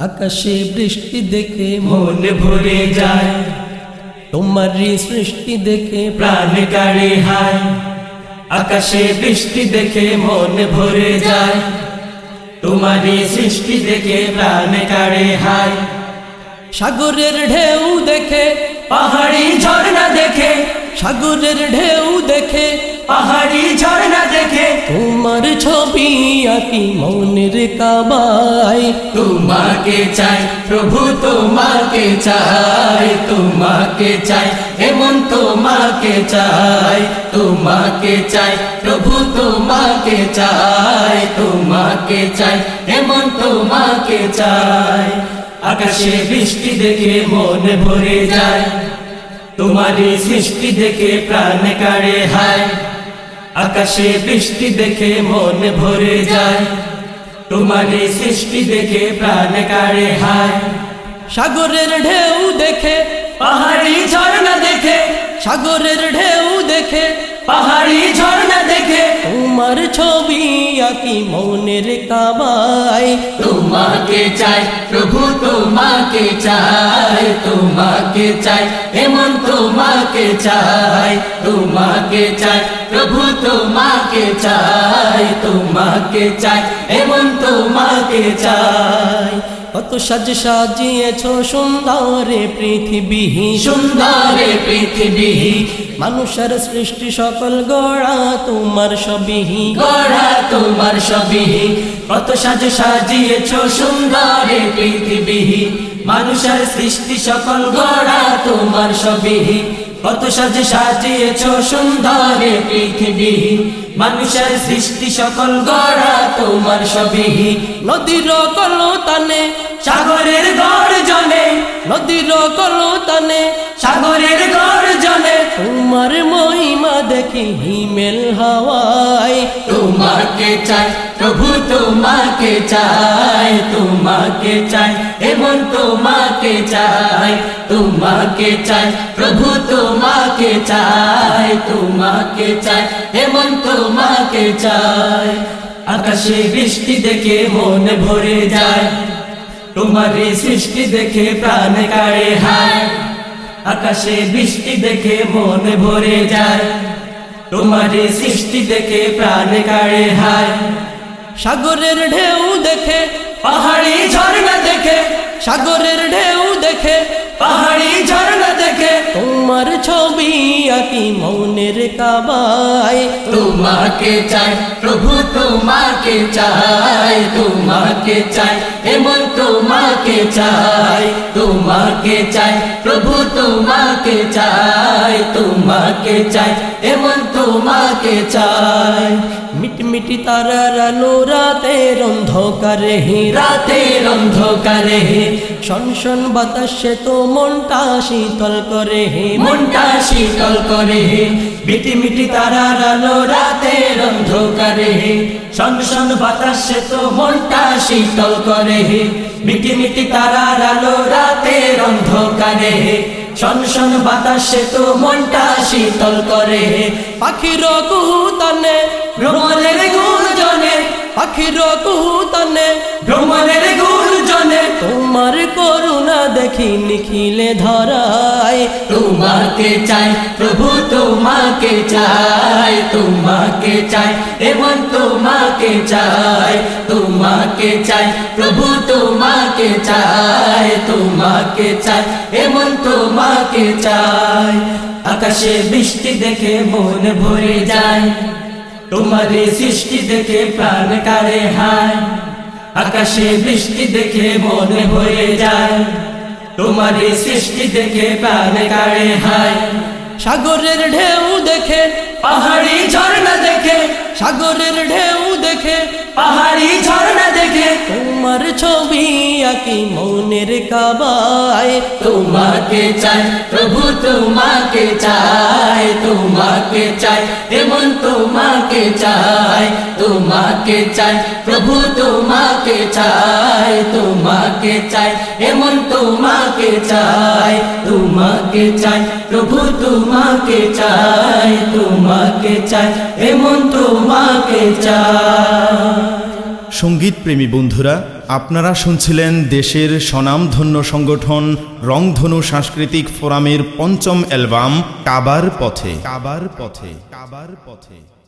আকাশে বৃষ্টি দেখে মন ভরে যায়। তোমারই সৃষ্টি দেখে প্রাণ কাড়ে হায়। আকাশে বৃষ্টি দেখে মন ভরে যায়। তোমারই সৃষ্টি দেখে প্রাণ কাড়ে হায়। সাগরের ঢেউ দেখে পাহাড়ি ঝর্ণা দেখে। সাগরের ঢেউ দেখে পাহাড়ি ঝর্ণা তোমার ছবি আঁকি মনের কাবায়। তোমাকে চাই, প্রভু তোমাকে চাই তোমাকে চাই এমন তোমাকে চাই তোমাকে চাই, প্রভু তোমাকে চাই তোমাকে চাই এমন তোমাকে চাই। আকাশে বৃষ্টি দেখে মন ভরে যায়, তোমারই সৃষ্টি দেখে প্রাণ কাড়ে হায়। আকাশে বৃষ্টি দেখে মন ভরে যায়। তোমারই সৃষ্টি দেখে প্রাণ কাড়ে হায়। সাগরের ঢেউ দেখে, পাহাড়ি ঝর্ণা দেখে। সাগরের ঢেউ দেখে, পাহাড়ি ঝর্ণা দেখে। তোমার ছবি আঁকি মনের কাবায় তোমাকে চাই প্রভু তোমাকে চাই তোমাকে চাই এমন তোমাকে চাই তোমাকে চাই প্রভু তোমাকে চাই তোমাকে চাই এমন তোমাকে চাই। কত সাজ সাজিয়েছ সুন্দরে পৃথিবী। সুন্দরে পৃথিবী। মানুষের সৃষ্টি সকল গড়া তোমার সবিহি গড়া তোমার সবিহি কত সাজ সাজিয়েছ সুন্দরে পৃথিবী মানুষের সৃষ্টি সকল গড়া তোমার সবিহি কত সাজ সাজিয়েছ সুন্দরে পৃথিবী মানুষের সৃষ্টি সকল গড়া তোমার সবিহি নদীর কলো কলতানে সাগরের গড় জনে নদীর কলতানে সাগরের গড় দেখি হিমেল হাওয়ায়। তোমাকে চাই, প্রভু তোমাকে চাই তোমাকে চাই এমন তোমাকে চাই তোমাকে চাই, প্রভু তোমাকে চাই তোমাকে চাই এমন তোমাকে চাই। আকাশে বৃষ্টি দেখে মন ভরে যায়, তোমার সৃষ্টি দেখে প্রাণ কাড়ে হায়। আকাশে বৃষ্টি দেখে মন ভরে যায় তোমার সৃষ্টি দেখে প্রাণ কাড়ে হায়। সাগরের ঢেউ দেখে, পাহাড়ি ঝর্ণা দেখে। সাগরের ঢেউ দেখে, পাহাড়ি ঝর্ণা দেখে। তোমার ছবি আঁকি মনের কাবায় তোমাকে চাই প্রভু তোমাকে চাই তোমাকে চাই এমন তোমাকে চাই তোমাকে চাই প্রভু তোমাকে চাই তোমাকে চাই এমন তোমাকে চাই। মিটমিটি তারার আলো রাতের অন্ধকারে হে রাতের অন্ধকারে শন শন বাতাসে তো মনটা শীতল করে হে। মনটা শীতল করে মিটি মিটি তারার আলো রাতের অন্ধকারে। সন সন বাতাসে তো মনটা শীতল করে। মিটি মিটি তারার আলো রাতের অন্ধকারে। সন সন বাতাসে তো মনটা শীতল করে। পাখির কুহুতানে ভ্রমণের গুণ জনে পাখির কুহুতানে দেখি নিখিলে ধরায় তোমাকে চাই, প্রভু তোমাকে চাই তোমাকে চাই, এমন তোমাকে চাই তোমাকে চাই, প্রভু তোমাকে চাই তোমাকে চাই, এমন তোমাকে চাই। আকাশে বৃষ্টি দেখে মন ভরে যায় তোমার সৃষ্টি দেখে প্রাণ কারে হায়। আকাশে বৃষ্টি দেখে মনে হয়ে যায়। তোমার এই সৃষ্টি দেখে প্রাণ কাড়ে হায়। সাগরের ঢেউ দেখে, পাহাড়ি ঝর্ণা দেখে। সাগরের ঢেউ দেখে, পাহাড়ি ঝর্ণা দেখে। তোমার ছবি আঁকি মনের কাবায়। তোমাকে চাই, প্রভু তোমাকে চাই তোমাকে চাই। এমন তোমাকে চাই তোমাকে চাই, প্রভু তোমাকে চাই তোমাকে চাই, এমন তোমাকে চাই তোমাকে চাই, প্রভু তোমাকে চাই তোমাকে চাই, এমন তোমাকে চাই। সংগীত প্রেমী বন্ধুরা আপনারা শুনছিলেন দেশের স্বনামধন্য সংগঠন রংধনু সাংস্কৃতিক ফোরামের পঞ্চম অ্যালবাম, কাবার পথে। কাবার পথে কাবার পথে।